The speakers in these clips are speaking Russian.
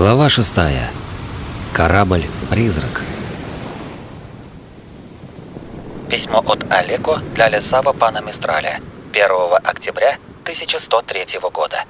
Глава шестая. Корабль-призрак. Письмо от Олеко для Лесава Пана Мистраля. 1 октября 1103 года.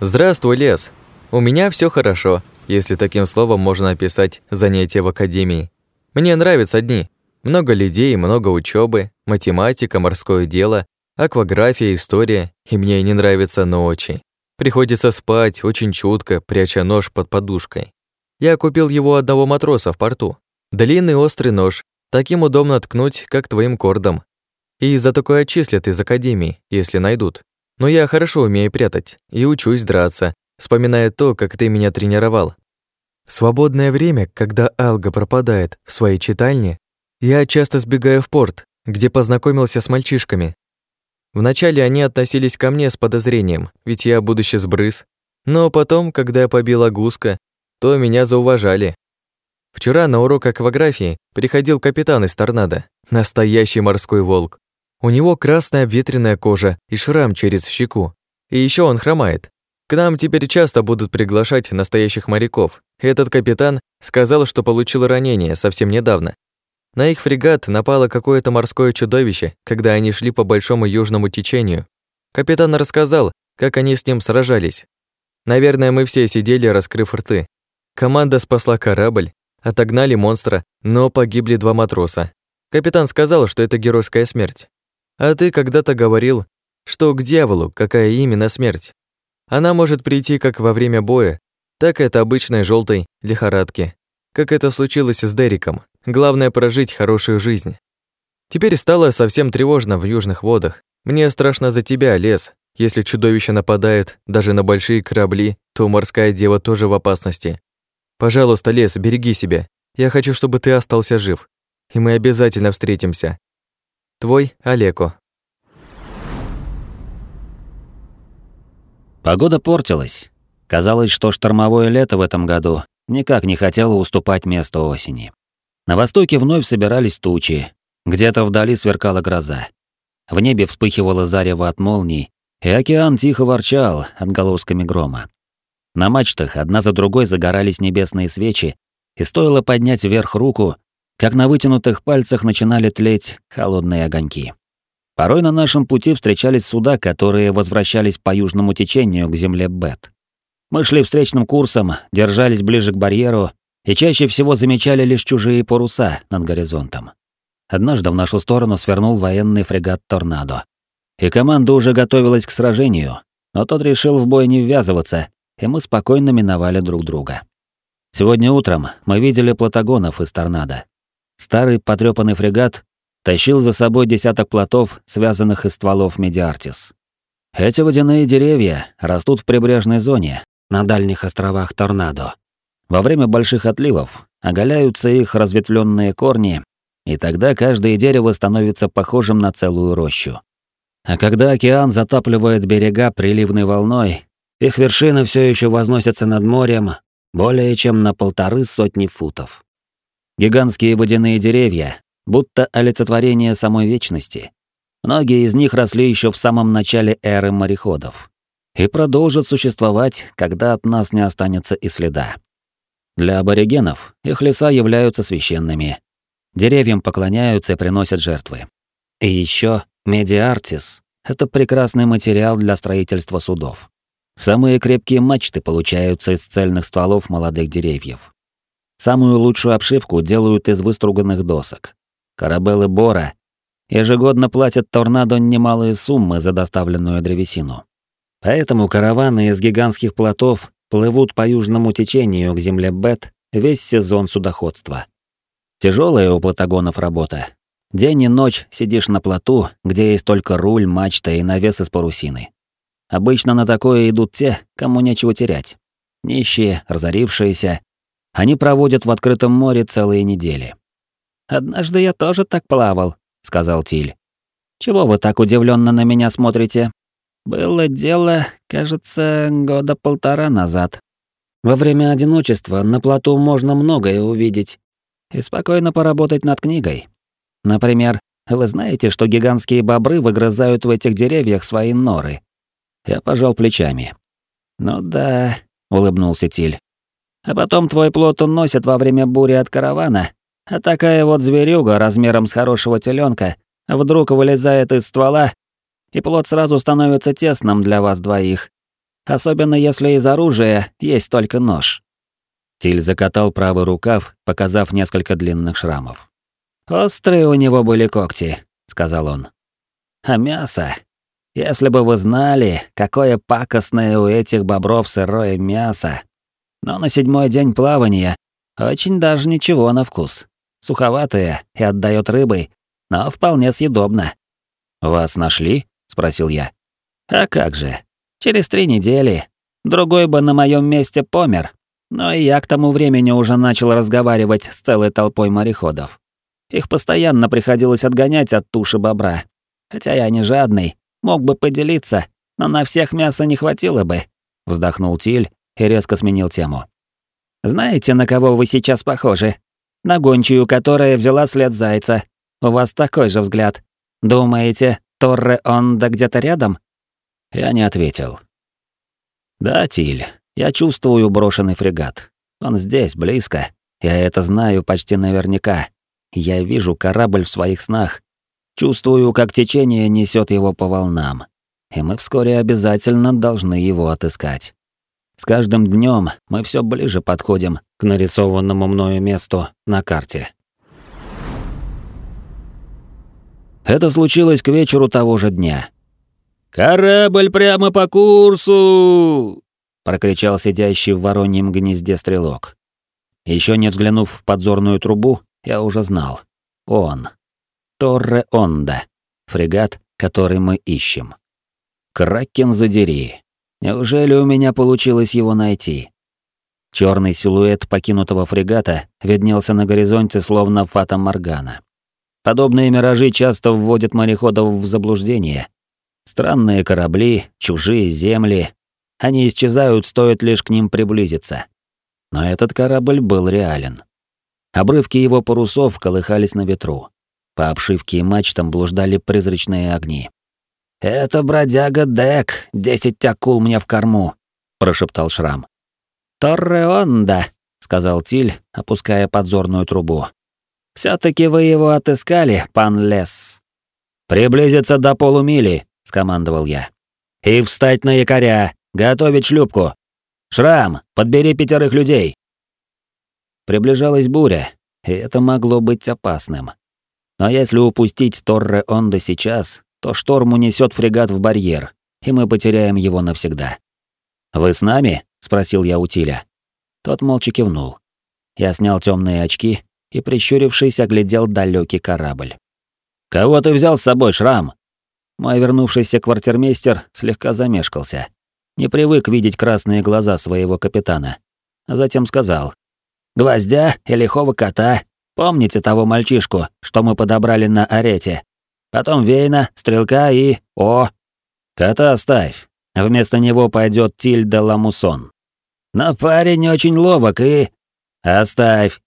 Здравствуй, Лес. У меня все хорошо, если таким словом можно описать занятия в академии. Мне нравятся дни. Много людей, много учебы, математика, морское дело, акваграфия, история, и мне не нравятся ночи. Приходится спать очень чутко, пряча нож под подушкой. Я купил его одного матроса в порту. Длинный острый нож, таким удобно ткнуть, как твоим кордом. И за такое отчислят из академии, если найдут. Но я хорошо умею прятать и учусь драться, вспоминая то, как ты меня тренировал. В свободное время, когда Алга пропадает в своей читальне, я часто сбегаю в порт, где познакомился с мальчишками, Вначале они относились ко мне с подозрением, ведь я будущий сбрыз. Но потом, когда я побила гуска, то меня зауважали. Вчера на урок акваграфии приходил капитан из торнадо, настоящий морской волк. У него красная обветренная кожа и шрам через щеку. И еще он хромает. К нам теперь часто будут приглашать настоящих моряков. Этот капитан сказал, что получил ранение совсем недавно на их фрегат напало какое-то морское чудовище, когда они шли по большому южному течению. Капитан рассказал, как они с ним сражались. Наверное, мы все сидели, раскрыв рты. Команда спасла корабль, отогнали монстра, но погибли два матроса. Капитан сказал, что это геройская смерть. А ты когда-то говорил, что к дьяволу какая именно смерть. Она может прийти как во время боя, так и от обычной желтой лихорадки, как это случилось с Дериком. Главное прожить хорошую жизнь. Теперь стало совсем тревожно в южных водах. Мне страшно за тебя, лес. Если чудовище нападает даже на большие корабли, то морская дева тоже в опасности. Пожалуйста, лес, береги себя. Я хочу, чтобы ты остался жив. И мы обязательно встретимся. Твой Олеко. Погода портилась. Казалось, что штормовое лето в этом году никак не хотело уступать место осени. На востоке вновь собирались тучи, где-то вдали сверкала гроза. В небе вспыхивало зарево от молний, и океан тихо ворчал отголосками грома. На мачтах одна за другой загорались небесные свечи, и стоило поднять вверх руку, как на вытянутых пальцах начинали тлеть холодные огоньки. Порой на нашем пути встречались суда, которые возвращались по южному течению к земле Бет. Мы шли встречным курсом, держались ближе к барьеру и чаще всего замечали лишь чужие паруса над горизонтом. Однажды в нашу сторону свернул военный фрегат «Торнадо». И команда уже готовилась к сражению, но тот решил в бой не ввязываться, и мы спокойно миновали друг друга. Сегодня утром мы видели платагонов из «Торнадо». Старый потрёпанный фрегат тащил за собой десяток плотов, связанных из стволов Медиартис. Эти водяные деревья растут в прибрежной зоне, на дальних островах Торнадо, во время больших отливов оголяются их разветвленные корни, и тогда каждое дерево становится похожим на целую рощу. А когда океан затапливает берега приливной волной, их вершины все еще возносятся над морем более чем на полторы сотни футов. Гигантские водяные деревья, будто олицетворение самой вечности. Многие из них росли еще в самом начале эры мореходов и продолжат существовать, когда от нас не останется и следа. Для аборигенов их леса являются священными. Деревьям поклоняются и приносят жертвы. И еще медиартис — это прекрасный материал для строительства судов. Самые крепкие мачты получаются из цельных стволов молодых деревьев. Самую лучшую обшивку делают из выструганных досок. Корабелы Бора ежегодно платят торнадо немалые суммы за доставленную древесину. Поэтому караваны из гигантских плотов плывут по южному течению к земле Бет весь сезон судоходства. Тяжелая у платагонов работа. День и ночь сидишь на плоту, где есть только руль, мачта и навес из парусины. Обычно на такое идут те, кому нечего терять. Нищие, разорившиеся. Они проводят в открытом море целые недели. «Однажды я тоже так плавал», — сказал Тиль. «Чего вы так удивленно на меня смотрите?» Было дело, кажется, года полтора назад. Во время одиночества на плоту можно многое увидеть и спокойно поработать над книгой. Например, вы знаете, что гигантские бобры выгрызают в этих деревьях свои норы? Я пожал плечами. Ну да, улыбнулся Тиль. А потом твой плот уносит во время бури от каравана, а такая вот зверюга размером с хорошего теленка вдруг вылезает из ствола, и плот сразу становится тесным для вас двоих. Особенно если из оружия есть только нож. Тиль закатал правый рукав, показав несколько длинных шрамов. «Острые у него были когти», — сказал он. «А мясо? Если бы вы знали, какое пакостное у этих бобров сырое мясо. Но на седьмой день плавания очень даже ничего на вкус. Суховатое и отдает рыбой, но вполне съедобно». «Вас нашли?» — спросил я. «А как же? Через три недели. Другой бы на моем месте помер, но я к тому времени уже начал разговаривать с целой толпой мореходов. Их постоянно приходилось отгонять от туши бобра. Хотя я не жадный, мог бы поделиться, но на всех мяса не хватило бы. Вздохнул Тиль и резко сменил тему. Знаете, на кого вы сейчас похожи? На гончую, которая взяла след зайца. У вас такой же взгляд. Думаете, Торре Онда где-то рядом? Я не ответил. Да, Тиль, я чувствую брошенный фрегат. Он здесь, близко. Я это знаю почти наверняка. Я вижу корабль в своих снах. Чувствую, как течение несет его по волнам. И мы вскоре обязательно должны его отыскать. С каждым днем мы все ближе подходим к нарисованному мною месту на карте. Это случилось к вечеру того же дня. «Корабль прямо по курсу!» прокричал сидящий в вороньем гнезде стрелок. Еще не взглянув в подзорную трубу, я уже знал. Он. Торре Онда. Фрегат, который мы ищем. Кракен задери. Неужели у меня получилось его найти? Черный силуэт покинутого фрегата виднелся на горизонте словно фата Моргана. Подобные миражи часто вводят мореходов в заблуждение. Странные корабли, чужие земли, они исчезают, стоит лишь к ним приблизиться. Но этот корабль был реален. Обрывки его парусов колыхались на ветру. По обшивке и мачтам блуждали призрачные огни. «Это бродяга Дек, десять акул мне в корму», — прошептал Шрам. «Торреонда», — сказал Тиль, опуская подзорную трубу. Все таки вы его отыскали, пан Лес». «Приблизиться до полумили», — скомандовал я. «И встать на якоря, Готовить шлюпку. Шрам, подбери пятерых людей. Приближалась буря, и это могло быть опасным. Но если упустить Торре Онда сейчас, то шторм унесет фрегат в барьер, и мы потеряем его навсегда. «Вы с нами?» — спросил я у Тиля. Тот молча кивнул. Я снял темные очки и, прищурившись, оглядел далекий корабль. «Кого ты взял с собой, Шрам?» Мой вернувшийся квартирмейстер слегка замешкался не привык видеть красные глаза своего капитана. А затем сказал. «Гвоздя и лихого кота. Помните того мальчишку, что мы подобрали на арете? Потом Вейна, Стрелка и... О! Кота оставь. Вместо него пойдет Тильда Ламусон. Но парень очень ловок и... Оставь.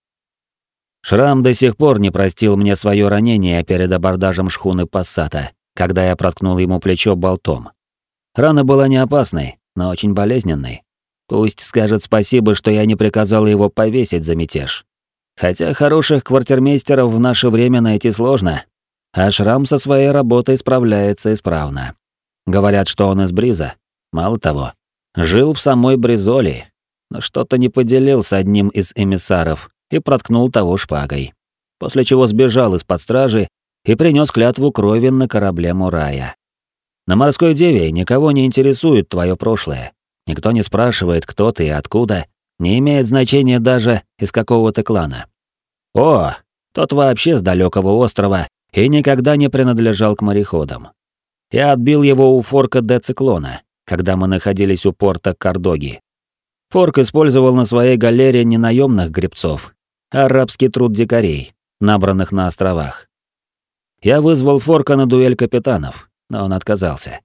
Шрам до сих пор не простил мне свое ранение перед абордажем шхуны Пассата, когда я проткнул ему плечо болтом. Рана была не опасной, но очень болезненный. Пусть скажет спасибо, что я не приказал его повесить за мятеж. Хотя хороших квартирмейстеров в наше время найти сложно, а Шрам со своей работой справляется исправно. Говорят, что он из Бриза. Мало того, жил в самой Бризоли, но что-то не поделил с одним из эмиссаров и проткнул того шпагой. После чего сбежал из-под стражи и принес клятву крови на корабле Мурая. На морской деве никого не интересует твое прошлое. Никто не спрашивает, кто ты и откуда, не имеет значения даже из какого то клана. О, тот вообще с далекого острова и никогда не принадлежал к мореходам. Я отбил его у форка Де Циклона, когда мы находились у порта Кардоги. Форк использовал на своей галере не наемных гребцов, арабский труд дикарей, набранных на островах. Я вызвал Форка на дуэль капитанов, но он отказался.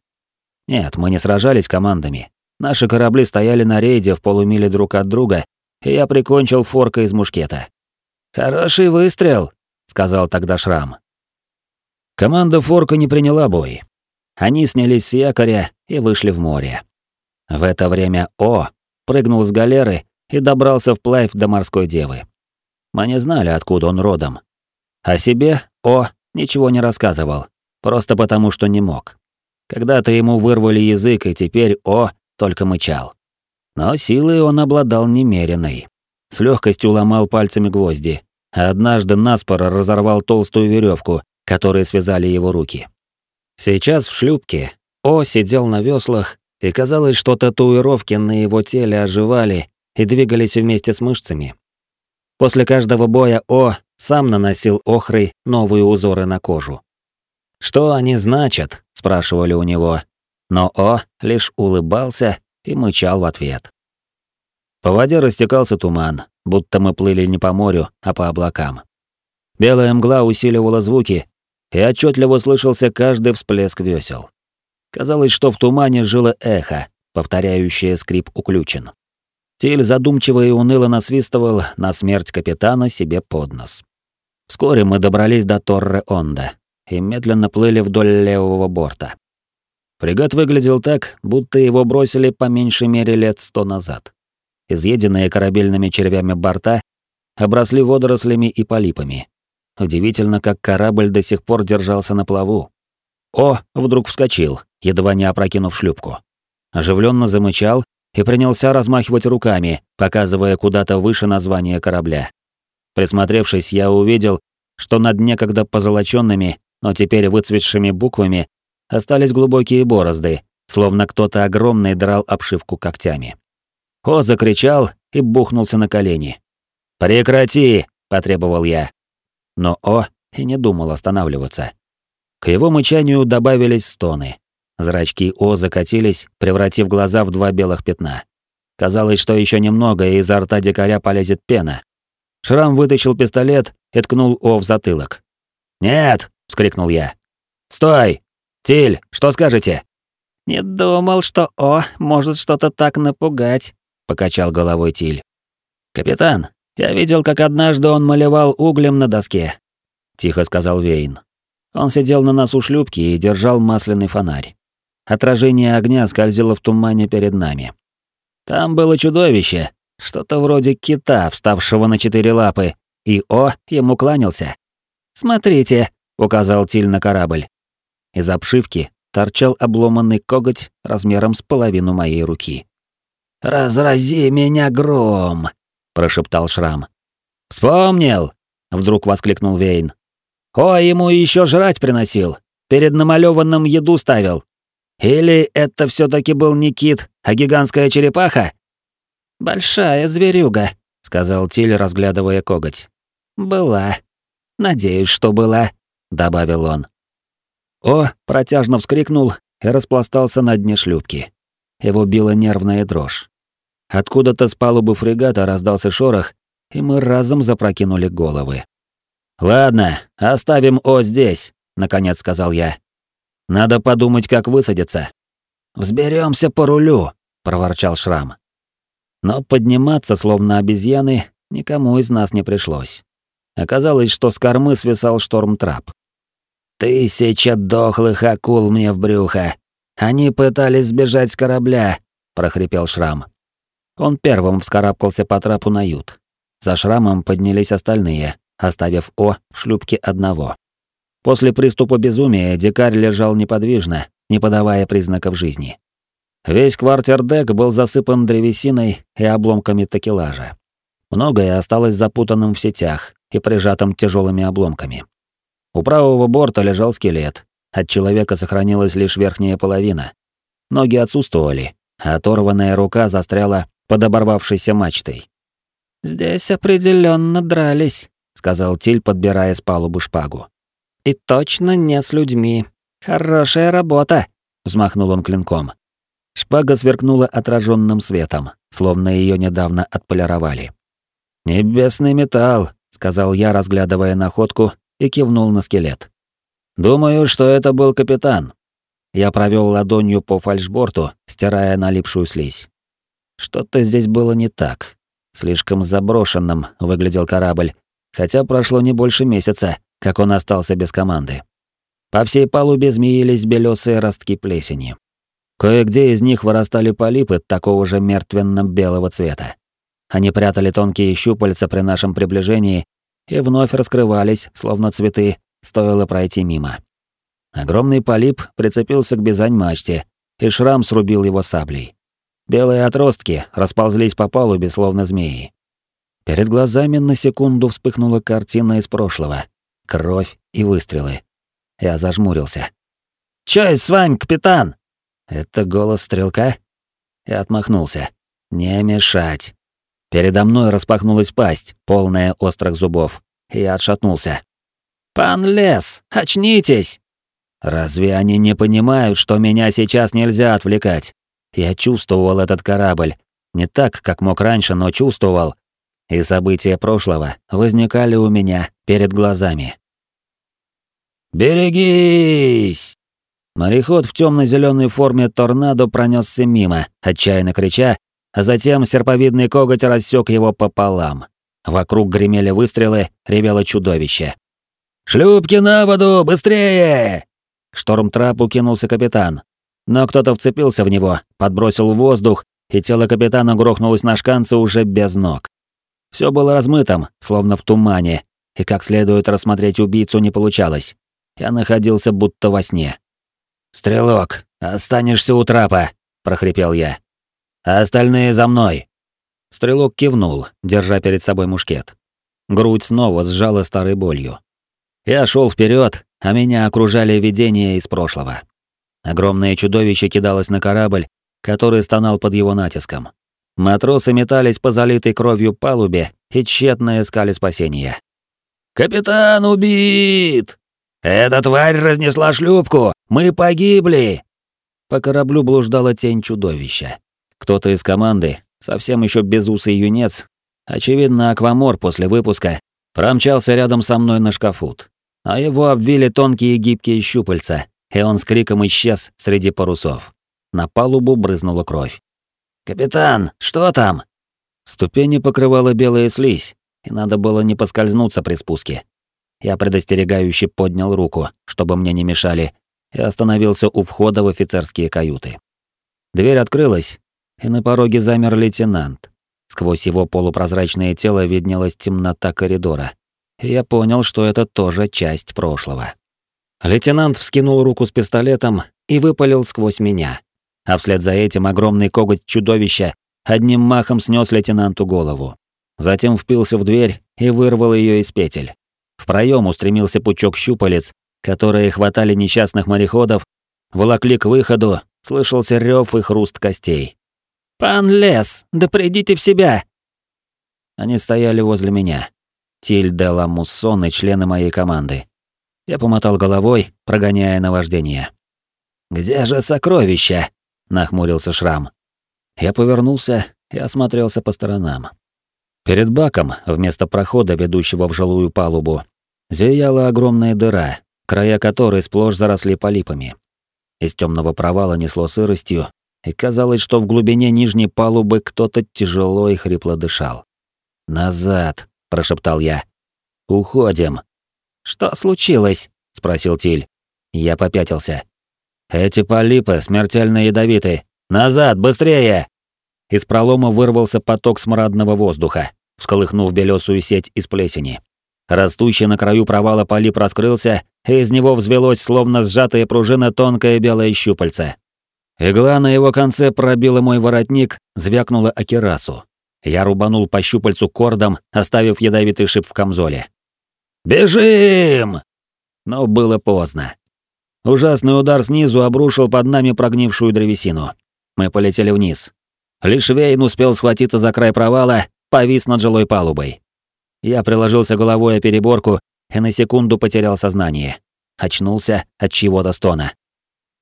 Нет, мы не сражались командами. Наши корабли стояли на рейде в полумиле друг от друга, и я прикончил форка из мушкета. «Хороший выстрел», — сказал тогда Шрам. Команда форка не приняла бой. Они снялись с якоря и вышли в море. В это время О прыгнул с галеры и добрался вплавь до морской девы. Мы не знали, откуда он родом. О себе О ничего не рассказывал, просто потому что не мог. Когда-то ему вырвали язык, и теперь О только мычал. Но силой он обладал немеренной. С легкостью ломал пальцами гвозди, а однажды наспоро разорвал толстую веревку, которой связали его руки. Сейчас в шлюпке О сидел на веслах, и казалось, что татуировки на его теле оживали и двигались вместе с мышцами. После каждого боя О сам наносил охрой новые узоры на кожу. «Что они значат?» – спрашивали у него. Но О лишь улыбался и мычал в ответ. По воде растекался туман, будто мы плыли не по морю, а по облакам. Белая мгла усиливала звуки, и отчетливо слышался каждый всплеск весел. Казалось, что в тумане жило эхо, повторяющее скрип уключен. Тиль задумчиво и уныло насвистывал на смерть капитана себе под нос. Вскоре мы добрались до Торре-Онда и медленно плыли вдоль левого борта. Фрегат выглядел так, будто его бросили по меньшей мере лет сто назад. Изъеденные корабельными червями борта обросли водорослями и полипами. Удивительно, как корабль до сих пор держался на плаву. О, вдруг вскочил, едва не опрокинув шлюпку. Оживленно замычал и принялся размахивать руками, показывая куда-то выше название корабля. Присмотревшись, я увидел, что над некогда позолоченными, но теперь выцветшими буквами остались глубокие борозды, словно кто-то огромный драл обшивку когтями. О закричал и бухнулся на колени. «Прекрати!» — потребовал я. Но О и не думал останавливаться. К его мычанию добавились стоны. Зрачки О закатились, превратив глаза в два белых пятна. Казалось, что еще немного, и изо рта дикаря полезет пена. Шрам вытащил пистолет и ткнул О в затылок. «Нет!» — вскрикнул я. «Стой! Тиль, что скажете?» «Не думал, что О может что-то так напугать», — покачал головой Тиль. «Капитан, я видел, как однажды он малевал углем на доске», — тихо сказал Вейн. Он сидел на носу шлюпки и держал масляный фонарь. Отражение огня скользило в тумане перед нами. Там было чудовище, что-то вроде кита, вставшего на четыре лапы, и О ему кланялся. «Смотрите», — указал Тиль на корабль. Из обшивки торчал обломанный коготь размером с половину моей руки. «Разрази меня гром!» — прошептал Шрам. «Вспомнил!» — вдруг воскликнул Вейн. «О, ему еще жрать приносил, перед намалеванным еду ставил. Или это все таки был не кит, а гигантская черепаха?» «Большая зверюга», — сказал Тиль, разглядывая коготь. «Была. Надеюсь, что была», — добавил он. О, протяжно вскрикнул и распластался на дне шлюпки. Его била нервная дрожь. Откуда-то с палубы фрегата раздался шорох, и мы разом запрокинули головы. «Ладно, оставим О здесь», — наконец сказал я. «Надо подумать, как высадиться». Взберемся по рулю», — проворчал Шрам. Но подниматься, словно обезьяны, никому из нас не пришлось. Оказалось, что с кормы свисал шторм-трап. «Тысяча дохлых акул мне в брюхо. Они пытались сбежать с корабля», — прохрипел Шрам. Он первым вскарабкался по трапу на ют. За Шрамом поднялись остальные, оставив О в шлюпке одного. После приступа безумия дикарь лежал неподвижно, не подавая признаков жизни. Весь квартердек был засыпан древесиной и обломками такелажа. Многое осталось запутанным в сетях и прижатым тяжелыми обломками. У правого борта лежал скелет. От человека сохранилась лишь верхняя половина. Ноги отсутствовали, а оторванная рука застряла под оборвавшейся мачтой. «Здесь определенно дрались», — сказал Тиль, подбирая с палубы шпагу. «И точно не с людьми. Хорошая работа», — взмахнул он клинком. Шпага сверкнула отраженным светом, словно ее недавно отполировали. «Небесный металл», — сказал я, разглядывая находку и кивнул на скелет. «Думаю, что это был капитан». Я провел ладонью по фальшборту, стирая налипшую слизь. Что-то здесь было не так. Слишком заброшенным выглядел корабль, хотя прошло не больше месяца, как он остался без команды. По всей палубе змеились белесые ростки плесени. Кое-где из них вырастали полипы такого же мертвенно-белого цвета. Они прятали тонкие щупальца при нашем приближении и вновь раскрывались, словно цветы, стоило пройти мимо. Огромный полип прицепился к бизань-мачте, и шрам срубил его саблей. Белые отростки расползлись по палубе, словно змеи. Перед глазами на секунду вспыхнула картина из прошлого. Кровь и выстрелы. Я зажмурился. «Чё с вами, капитан?» «Это голос стрелка?» Я отмахнулся. «Не мешать». Передо мной распахнулась пасть, полная острых зубов. Я отшатнулся. «Пан Лес, очнитесь!» Разве они не понимают, что меня сейчас нельзя отвлекать? Я чувствовал этот корабль. Не так, как мог раньше, но чувствовал. И события прошлого возникали у меня перед глазами. «Берегись!» Мореход в темно-зеленой форме торнадо пронесся мимо, отчаянно крича, а затем серповидный коготь рассек его пополам. Вокруг гремели выстрелы, ревело чудовище. «Шлюпки на воду! Быстрее!» Шторм-трапу кинулся капитан. Но кто-то вцепился в него, подбросил в воздух, и тело капитана грохнулось на шканце уже без ног. Все было размытым, словно в тумане, и как следует рассмотреть убийцу не получалось. Я находился будто во сне. «Стрелок, останешься у трапа», — прохрипел я. «А остальные за мной». Стрелок кивнул, держа перед собой мушкет. Грудь снова сжала старой болью. Я шел вперед, а меня окружали видения из прошлого. Огромное чудовище кидалось на корабль, который стонал под его натиском. Матросы метались по залитой кровью палубе и тщетно искали спасения. «Капитан убит! Эта тварь разнесла шлюпку! Мы погибли!» По кораблю блуждала тень чудовища. Кто-то из команды, совсем еще безусый юнец, очевидно, аквамор после выпуска, промчался рядом со мной на шкафут а его обвили тонкие гибкие щупальца, и он с криком исчез среди парусов. На палубу брызнула кровь. «Капитан, что там?» Ступени покрывала белая слизь, и надо было не поскользнуться при спуске. Я предостерегающе поднял руку, чтобы мне не мешали, и остановился у входа в офицерские каюты. Дверь открылась, и на пороге замер лейтенант. Сквозь его полупрозрачное тело виднелась темнота коридора, я понял, что это тоже часть прошлого. Лейтенант вскинул руку с пистолетом и выпалил сквозь меня. А вслед за этим огромный коготь чудовища одним махом снес лейтенанту голову. Затем впился в дверь и вырвал ее из петель. В проем устремился пучок щупалец, которые хватали несчастных мореходов, волокли к выходу, слышался рев и хруст костей. «Пан Лес, да придите в себя!» Они стояли возле меня. Тиль де ла Муссон и члены моей команды. Я помотал головой, прогоняя наваждение. «Где же сокровища?» — нахмурился Шрам. Я повернулся и осмотрелся по сторонам. Перед баком, вместо прохода, ведущего в жилую палубу, зияла огромная дыра, края которой сплошь заросли полипами. Из темного провала несло сыростью, и казалось, что в глубине нижней палубы кто-то тяжело и хрипло дышал. «Назад!» — прошептал я. «Уходим». «Что случилось?» — спросил Тиль. Я попятился. «Эти полипы смертельно ядовиты. Назад, быстрее!» Из пролома вырвался поток смрадного воздуха, всколыхнув белесую сеть из плесени. Растущий на краю провала полип раскрылся, и из него взвелось, словно сжатая пружина, тонкое белое щупальце. Игла на его конце пробила мой воротник, звякнула о керасу. Я рубанул по щупальцу кордом, оставив ядовитый шип в камзоле. «Бежим!» Но было поздно. Ужасный удар снизу обрушил под нами прогнившую древесину. Мы полетели вниз. Лишь Вейн успел схватиться за край провала, повис над жилой палубой. Я приложился головой о переборку и на секунду потерял сознание. Очнулся от чего-то стона.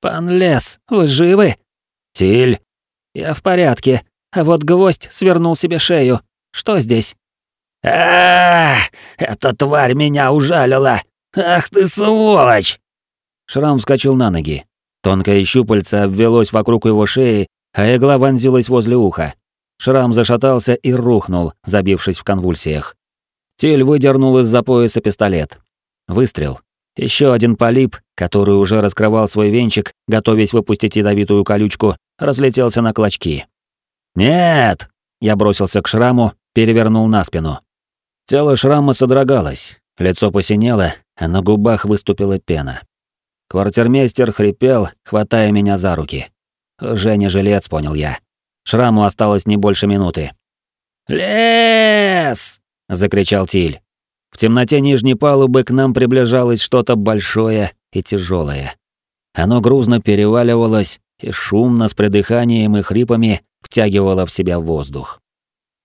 «Пан Лес, вы живы?» «Тиль?» «Я в порядке. А вот гвоздь свернул себе шею. Что здесь? а, Эта тварь меня ужалила! Ах ты сволочь!» Шрам вскочил на ноги. Тонкое щупальце обвелось вокруг его шеи, а игла вонзилась возле уха. Шрам зашатался и рухнул, забившись в конвульсиях. Тиль выдернул из-за пояса пистолет. Выстрел. Еще один полип, который уже раскрывал свой венчик, готовясь выпустить ядовитую колючку, разлетелся на клочки. «Нет!» я бросился к шраму, перевернул на спину. Тело шрама содрогалось, лицо посинело, а на губах выступила пена. Квартирмейстер хрипел, хватая меня за руки. Уже не жилец, понял я. Шраму осталось не больше минуты. «Лес!» — закричал Тиль. В темноте нижней палубы к нам приближалось что-то большое и тяжелое. Оно грузно переваливалось и шумно с придыханием и хрипами втягивало в себя воздух.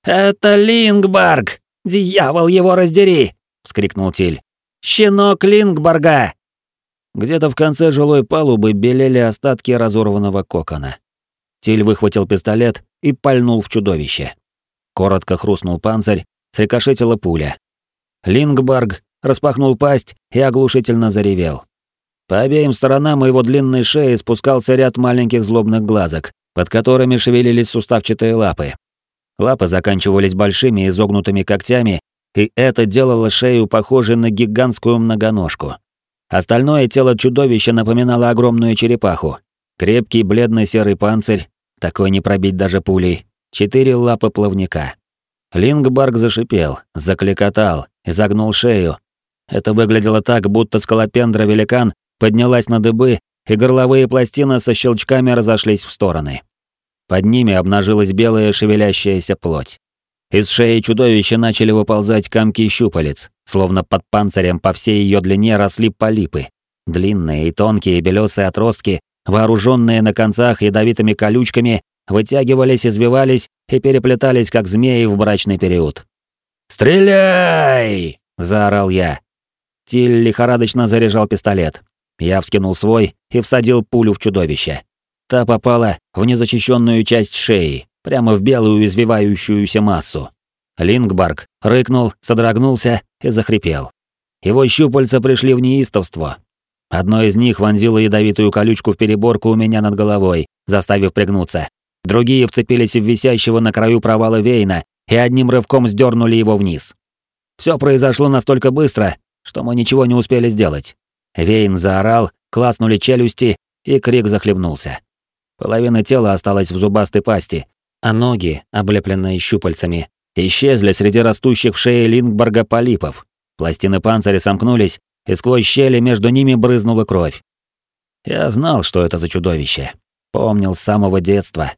«Это Лингбарг! Дьявол его раздери!» — вскрикнул Тиль. «Щенок Лингбарга!» Где-то в конце жилой палубы белели остатки разорванного кокона. Тиль выхватил пистолет и пальнул в чудовище. Коротко хрустнул панцирь, срикошетила пуля. Лингбарг распахнул пасть и оглушительно заревел. По обеим сторонам его длинной шеи спускался ряд маленьких злобных глазок, под которыми шевелились суставчатые лапы. Лапы заканчивались большими изогнутыми когтями, и это делало шею похожей на гигантскую многоножку. Остальное тело чудовища напоминало огромную черепаху. Крепкий бледный серый панцирь, такой не пробить даже пулей, четыре лапы плавника. Лингбарг зашипел, закликотал, изогнул шею. Это выглядело так, будто скалопендра-великан поднялась на дыбы, и горловые пластины со щелчками разошлись в стороны. Под ними обнажилась белая шевелящаяся плоть. Из шеи чудовища начали выползать комки щупалец, словно под панцирем по всей ее длине росли полипы. Длинные и тонкие белесые отростки, вооруженные на концах ядовитыми колючками, вытягивались, извивались и переплетались, как змеи в брачный период. «Стреляй!» — заорал я. Тиль лихорадочно заряжал пистолет. Я вскинул свой и всадил пулю в чудовище. Та попала в незащищенную часть шеи, прямо в белую извивающуюся массу. Лингбарг рыкнул, содрогнулся и захрипел. Его щупальца пришли в неистовство. Одно из них вонзило ядовитую колючку в переборку у меня над головой, заставив пригнуться. Другие вцепились в висящего на краю провала Вейна и одним рывком сдернули его вниз. Все произошло настолько быстро, что мы ничего не успели сделать. Вейн заорал, класнули челюсти, и крик захлебнулся. Половина тела осталась в зубастой пасти, а ноги, облепленные щупальцами, исчезли среди растущих в шее Лингборга полипов. Пластины панциря сомкнулись, и сквозь щели между ними брызнула кровь. Я знал, что это за чудовище. Помнил с самого детства.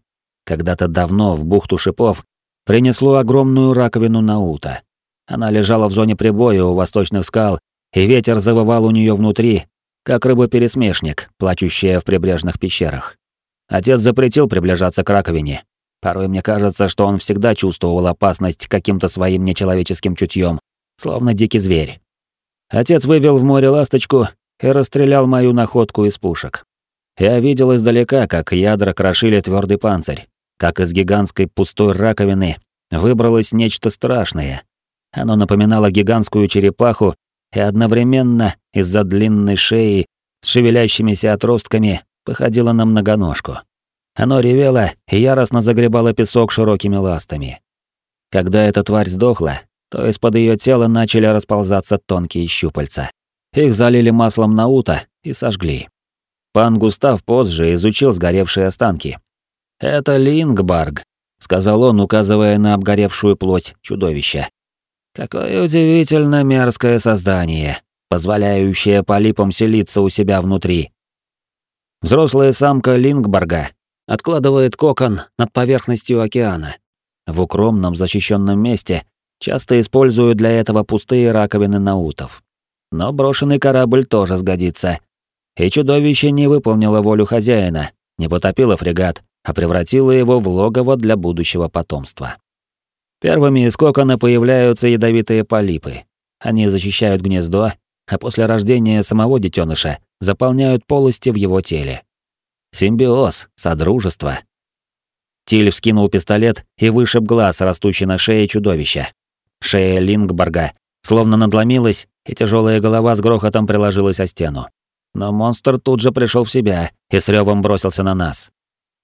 Когда-то давно в бухту шипов принесло огромную раковину Наута. Она лежала в зоне прибоя у восточных скал, и ветер завывал у нее внутри, как рыба-пересмешник, плачущая в прибрежных пещерах. Отец запретил приближаться к раковине, Порой мне кажется, что он всегда чувствовал опасность каким-то своим нечеловеческим чутьем, словно дикий зверь. Отец вывел в море ласточку и расстрелял мою находку из пушек. Я видел издалека, как ядра крошили твердый панцирь, как из гигантской пустой раковины выбралось нечто страшное. Оно напоминало гигантскую черепаху и одновременно из-за длинной шеи с шевелящимися отростками походило на многоножку. Оно ревело и яростно загребало песок широкими ластами. Когда эта тварь сдохла, то из-под ее тела начали расползаться тонкие щупальца. Их залили маслом наута и сожгли. Пан Густав позже изучил сгоревшие останки. «Это Лингбарг», — сказал он, указывая на обгоревшую плоть чудовища. «Какое удивительно мерзкое создание, позволяющее полипам селиться у себя внутри». Взрослая самка Лингбарга откладывает кокон над поверхностью океана. В укромном защищенном месте часто используют для этого пустые раковины наутов. Но брошенный корабль тоже сгодится. И чудовище не выполнило волю хозяина, не потопило фрегат, а превратило его в логово для будущего потомства. Первыми из кокона появляются ядовитые полипы. Они защищают гнездо, а после рождения самого детеныша заполняют полости в его теле. Симбиоз, содружество. Тиль вскинул пистолет и вышиб глаз, растущий на шее чудовища. Шея Лингборга словно надломилась, и тяжелая голова с грохотом приложилась о стену. Но монстр тут же пришел в себя и с ревом бросился на нас.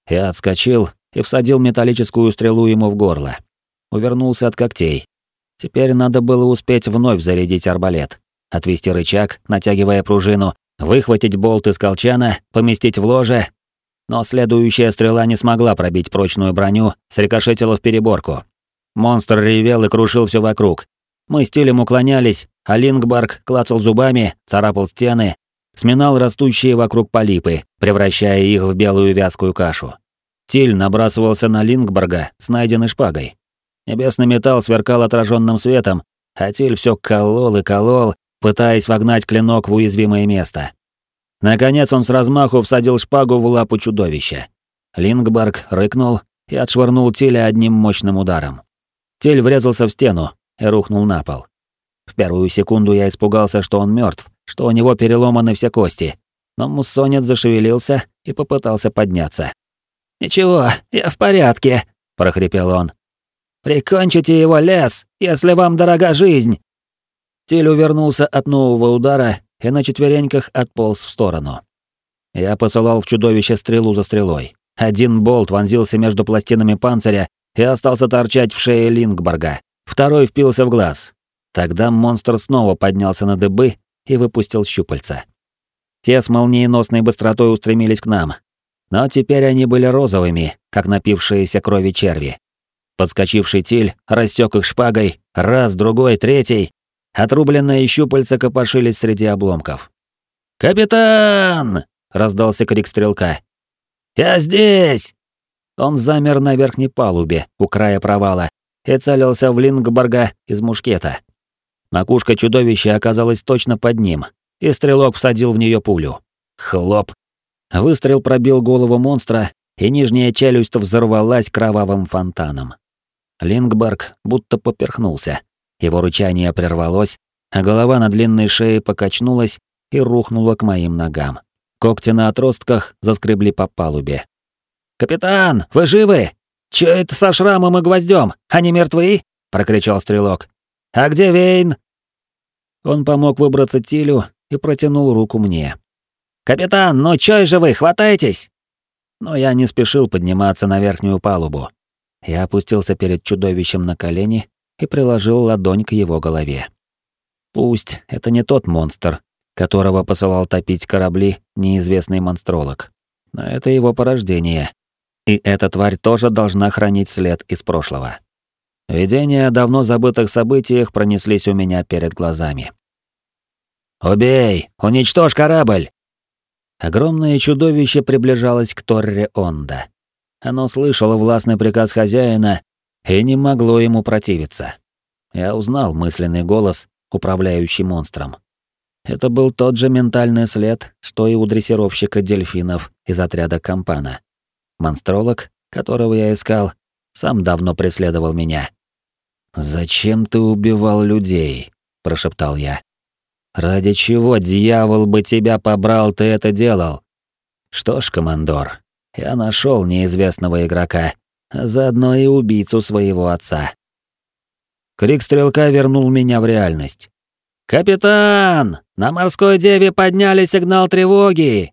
Я отскочил и всадил металлическую стрелу ему в горло. Увернулся от когтей. Теперь надо было успеть вновь зарядить арбалет, отвести рычаг, натягивая пружину, выхватить болт из колчана, поместить в ложе но следующая стрела не смогла пробить прочную броню, срикошетила в переборку. Монстр ревел и крушил все вокруг. Мы стилем уклонялись, а Лингбарг клацал зубами, царапал стены, сминал растущие вокруг полипы, превращая их в белую вязкую кашу. Тиль набрасывался на Лингбарга с найденной шпагой. Небесный металл сверкал отраженным светом, а Тиль все колол и колол, пытаясь вогнать клинок в уязвимое место. Наконец он с размаху всадил шпагу в лапу чудовища. Лингбарг рыкнул и отшвырнул Тиля одним мощным ударом. Тель врезался в стену и рухнул на пол. В первую секунду я испугался, что он мертв, что у него переломаны все кости, но муссонец зашевелился и попытался подняться. «Ничего, я в порядке», — прохрипел он. «Прикончите его, лес, если вам дорога жизнь!» Тиль увернулся от нового удара и на четвереньках отполз в сторону. Я посылал в чудовище стрелу за стрелой. Один болт вонзился между пластинами панциря и остался торчать в шее Лингборга. Второй впился в глаз. Тогда монстр снова поднялся на дыбы и выпустил щупальца. Те с молниеносной быстротой устремились к нам. Но теперь они были розовыми, как напившиеся крови черви. Подскочивший Тиль рассек их шпагой, раз, другой, третий. Отрубленные щупальца копошились среди обломков. «Капитан!» — раздался крик стрелка. «Я здесь!» Он замер на верхней палубе, у края провала, и целился в Лингборга из мушкета. Макушка чудовища оказалась точно под ним, и стрелок всадил в нее пулю. Хлоп! Выстрел пробил голову монстра, и нижняя челюсть взорвалась кровавым фонтаном. Лингберг будто поперхнулся. Его рычание прервалось, а голова на длинной шее покачнулась и рухнула к моим ногам. Когти на отростках заскребли по палубе. «Капитан, вы живы? Чё это со шрамом и гвоздем? Они мертвы?» — прокричал стрелок. «А где Вейн?» Он помог выбраться Тилю и протянул руку мне. «Капитан, ну чё же вы, хватайтесь!» Но я не спешил подниматься на верхнюю палубу. Я опустился перед чудовищем на колени и приложил ладонь к его голове. Пусть это не тот монстр, которого посылал топить корабли неизвестный монстролог, но это его порождение. И эта тварь тоже должна хранить след из прошлого. Видения о давно забытых событиях пронеслись у меня перед глазами. «Убей! Уничтожь корабль!» Огромное чудовище приближалось к Торре Онда. Оно слышало властный приказ хозяина и не могло ему противиться. Я узнал мысленный голос, управляющий монстром. Это был тот же ментальный след, что и у дрессировщика дельфинов из отряда Кампана. Монстролог, которого я искал, сам давно преследовал меня. «Зачем ты убивал людей?» – прошептал я. «Ради чего, дьявол бы тебя побрал, ты это делал?» «Что ж, командор, я нашел неизвестного игрока, а заодно и убийцу своего отца. Крик стрелка вернул меня в реальность. «Капитан! На морской деве подняли сигнал тревоги!»